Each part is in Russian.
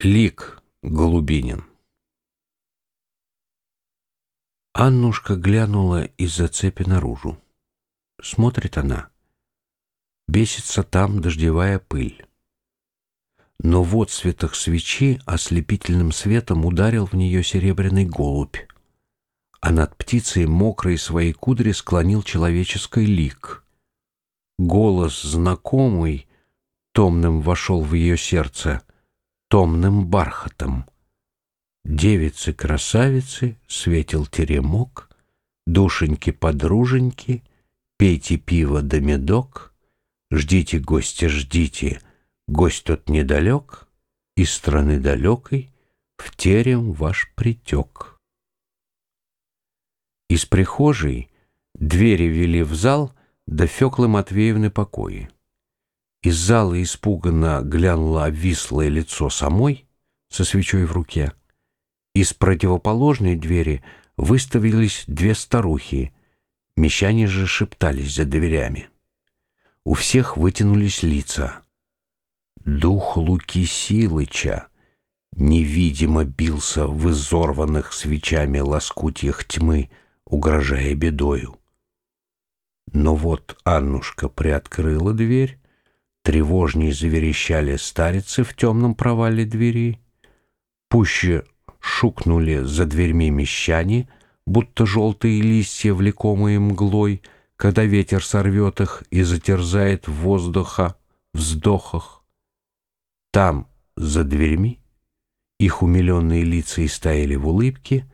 Лик Голубинин Аннушка глянула из-за цепи наружу. Смотрит она. Бесится там дождевая пыль. Но в отцветах свечи ослепительным светом ударил в нее серебряный голубь, а над птицей мокрые свои кудри склонил человеческий лик. Голос знакомый томным вошел в ее сердце — томным бархатом. Девицы-красавицы, светил теремок, Душеньки-подруженьки, пейте пиво да медок, Ждите гостя, ждите, гость тот недалек, Из страны далекой в терем ваш притек. Из прихожей двери вели в зал до Феклы Матвеевны покои. Из зала испуганно глянуло обвислое лицо самой со свечой в руке. Из противоположной двери выставились две старухи. Мещане же шептались за дверями. У всех вытянулись лица. Дух Луки Силыча невидимо бился в изорванных свечами лоскутьях тьмы, угрожая бедою. Но вот Аннушка приоткрыла дверь, Тревожней заверещали старицы в темном провале двери. Пуще шукнули за дверьми мещане, будто желтые листья, влекомые мглой, когда ветер сорвет их и затерзает воздуха, вздохах. Там, за дверьми, их умиленные лица истаяли в улыбке,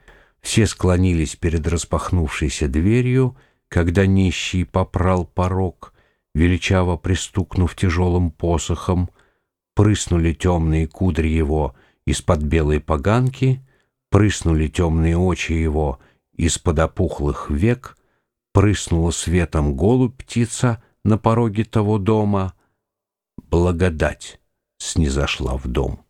все склонились перед распахнувшейся дверью, когда нищий попрал порог, величаво пристукнув тяжелым посохом, прыснули темные кудри его из-под белой поганки, прыснули темные очи его из-под опухлых век, прыснула светом голубь птица на пороге того дома. Благодать снизошла в дом.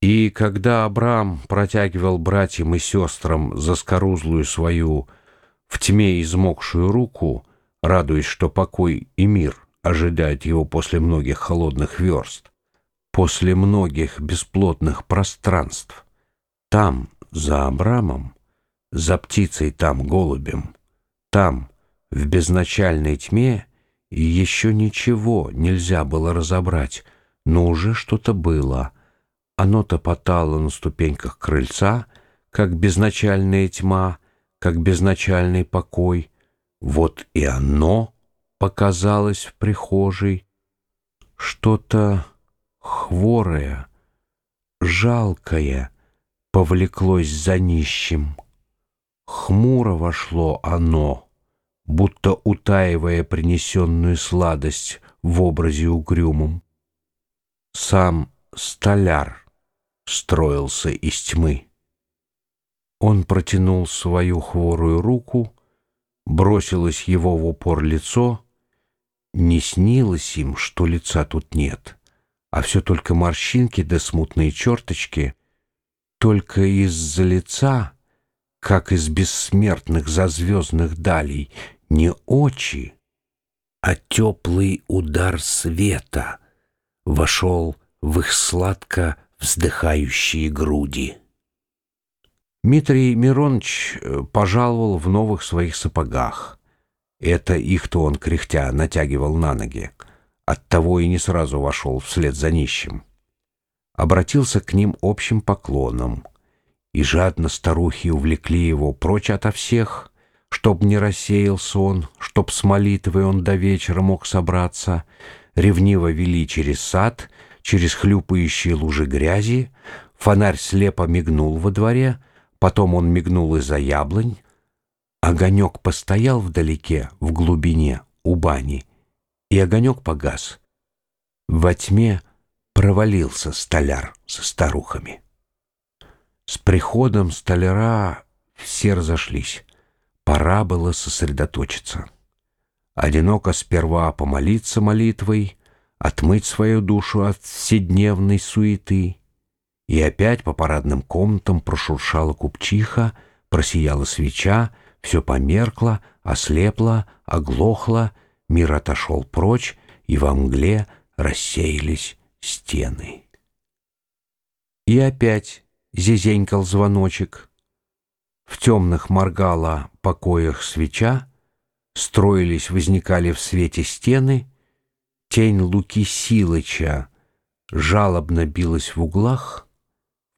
И когда Абрам протягивал братьям и сестрам заскорузлую свою в тьме измокшую руку, радуясь, что покой и мир ожидают его после многих холодных верст, после многих бесплотных пространств. Там, за Абрамом, за птицей там голубем, там, в безначальной тьме, еще ничего нельзя было разобрать, но уже что-то было. Оно топотало на ступеньках крыльца, как безначальная тьма, как безначальный покой — вот и оно показалось в прихожей, что-то хворое, жалкое повлеклось за нищим. Хмуро вошло оно, будто утаивая принесенную сладость в образе угрюмом. Сам столяр строился из тьмы. Он протянул свою хворую руку — бросилось его в упор лицо, не снилось им, что лица тут нет, а все только морщинки да смутные черточки, только из-за лица, как из бессмертных зазвездных далей, не очи, а теплый удар света вошел в их сладко вздыхающие груди. Дмитрий Миронович э, пожаловал в новых своих сапогах. Это их-то он, кряхтя, натягивал на ноги. Оттого и не сразу вошел вслед за нищим. Обратился к ним общим поклоном. И жадно старухи увлекли его прочь ото всех, чтоб не рассеялся он, чтоб с молитвой он до вечера мог собраться, ревниво вели через сад, через хлюпающие лужи грязи, фонарь слепо мигнул во дворе — Потом он мигнул из-за яблонь. Огонек постоял вдалеке, в глубине, у бани, и огонек погас. Во тьме провалился столяр со старухами. С приходом столяра все разошлись. Пора было сосредоточиться. Одиноко сперва помолиться молитвой, отмыть свою душу от вседневной суеты — и опять по парадным комнатам прошуршала купчиха, просияла свеча, все померкло, ослепло, оглохло, мир отошел прочь, и во мгле рассеялись стены. И опять зизенькал звоночек. В темных моргала покоях свеча, Строились, возникали в свете стены, Тень Луки Силыча жалобно билась в углах,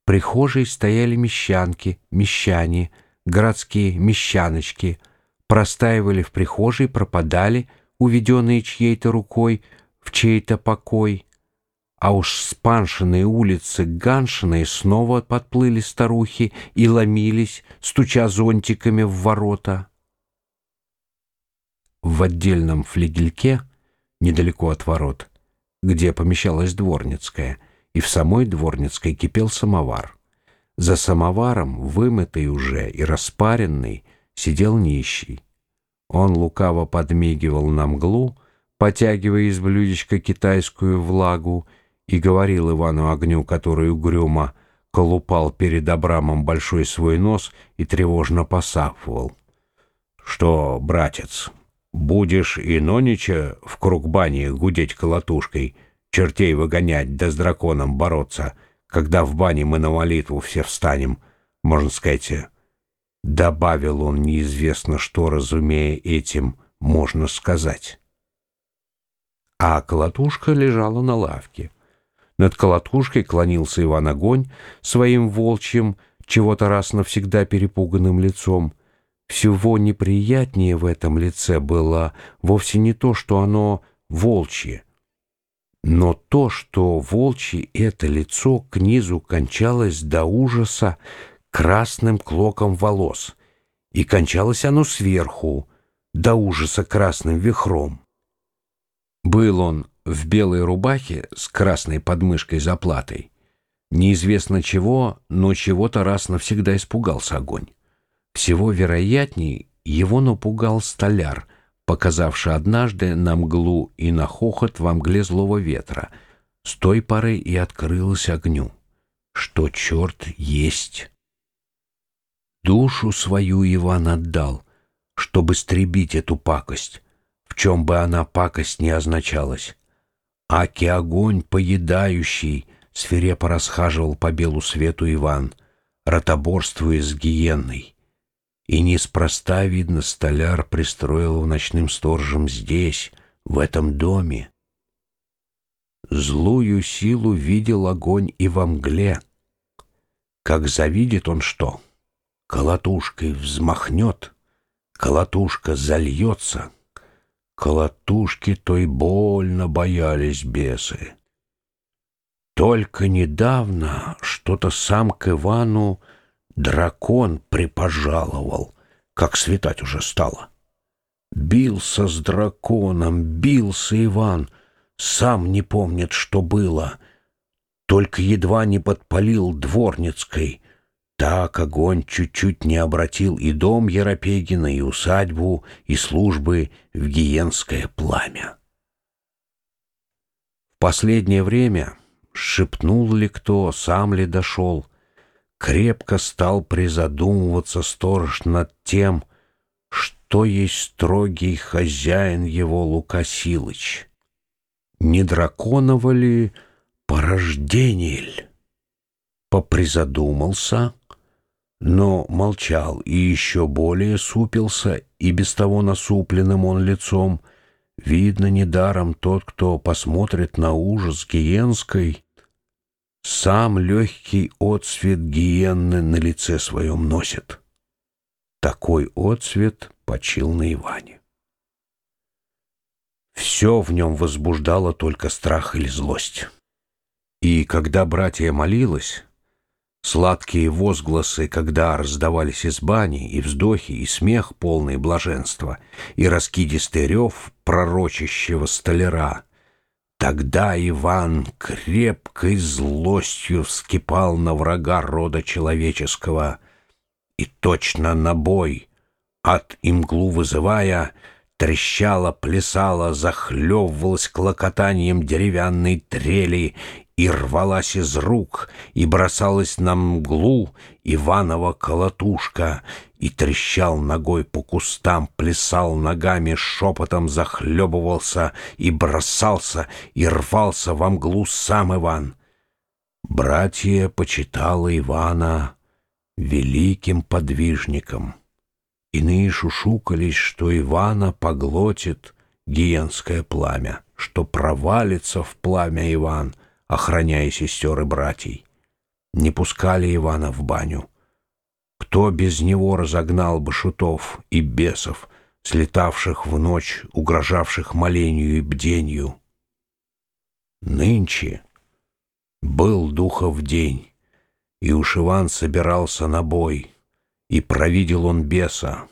прихожей стояли мещанки, мещане, Городские мещаночки, Простаивали в прихожей, пропадали, Уведенные чьей-то рукой В чей-то покой — а уж с Паншиной улицы к Ганшиной снова подплыли старухи и ломились, стуча зонтиками в ворота. В отдельном флигельке, недалеко от ворот, где помещалась дворницкая, и в самой дворницкой кипел самовар. За самоваром, вымытый уже и распаренный, сидел нищий. Он лукаво подмигивал на мглу, потягивая из блюдечка китайскую влагу, и говорил Ивану Огню, который угрюмо колупал перед Абрамом большой свой нос и тревожно посапывал. «Что, братец, будешь и нонича в круг бани гудеть колотушкой, чертей выгонять да с драконом бороться, когда в бане мы на молитву все встанем, можно сказать...» Добавил он неизвестно что, разумея этим, можно сказать. А колотушка лежала на лавке. Над колотушкой клонился Иван Огонь своим волчьим, чего-то раз навсегда перепуганным лицом. Всего неприятнее в этом лице было вовсе не то, что оно волчье, но то, что волчье это лицо к низу кончалось до ужаса красным клоком волос, и кончалось оно сверху, до ужаса красным вихром. Был он в белой рубахе с красной подмышкой заплатой. Неизвестно чего, но чего-то раз навсегда испугался огонь. Всего вероятней его напугал столяр, показавший однажды на мглу и на хохот во мгле злого ветра. С той поры и открылось огню, что черт есть. Душу свою Иван отдал, чтобы стребить эту пакость, в чем бы она пакость не означалась. Аки огонь поедающий, свирепо расхаживал по белу свету Иван, ротоборствуя с гиенной. И неспроста, видно, столяр пристроил его ночным сторожем здесь, в этом доме. Злую силу видел огонь и во мгле. Как завидит он что, колотушкой взмахнет, колотушка зальется — Колотушки той больно боялись бесы. Только недавно что-то сам к Ивану дракон припожаловал, как светать уже стало. Бился с драконом, бился Иван, сам не помнит, что было, только едва не подпалил дворницкой, так огонь чуть-чуть не обратил и дом Еропегина, и усадьбу, и службы в гиенское пламя. В последнее время, шепнул ли кто, сам ли дошел, крепко стал призадумываться сторож над тем, что есть строгий хозяин его Лукасилыч. Не драконова ли порождение Попризадумался — но молчал и еще более супился, и без того насупленным он лицом. Видно, недаром тот, кто посмотрит на ужас гиенской, сам легкий отсвет гиенны на лице своем носит. Такой отсвет почил на Иване. Все в нем возбуждало только страх или злость. И когда братья молилась, Сладкие возгласы, когда раздавались из бани, и вздохи, и смех, полный блаженства, и раскидистый рев пророчащего столяра. Тогда Иван крепкой злостью вскипал на врага рода человеческого, и точно на бой, от имглу вызывая, трещала, плясала, захлебывалась клокотанием деревянной трели и рвалась из рук, и бросалась на мглу Иванова колотушка, и трещал ногой по кустам, плясал ногами, шепотом захлебывался, и бросался, и рвался во мглу сам Иван. Братья почитала Ивана великим подвижником. Иные шушукались, что Ивана поглотит гиенское пламя, что провалится в пламя Иван — охраняя сестер и братьей. Не пускали Ивана в баню. Кто без него разогнал бы шутов и бесов, слетавших в ночь, угрожавших молению и бденью? Нынче был духов день, и уж Иван собирался на бой, и провидел он беса,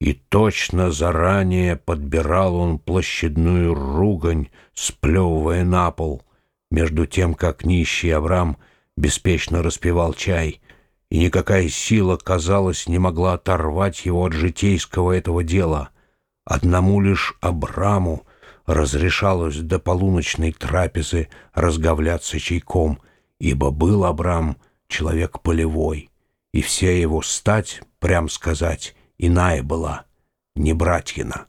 и точно заранее подбирал он площадную ругань, сплевывая на пол — между тем, как нищий Авраам беспечно распивал чай, и никакая сила, казалось, не могла оторвать его от житейского этого дела. Одному лишь Абраму разрешалось до полуночной трапезы разговляться чайком, ибо был Абрам человек полевой, и вся его стать, прям сказать, иная была, не братьина.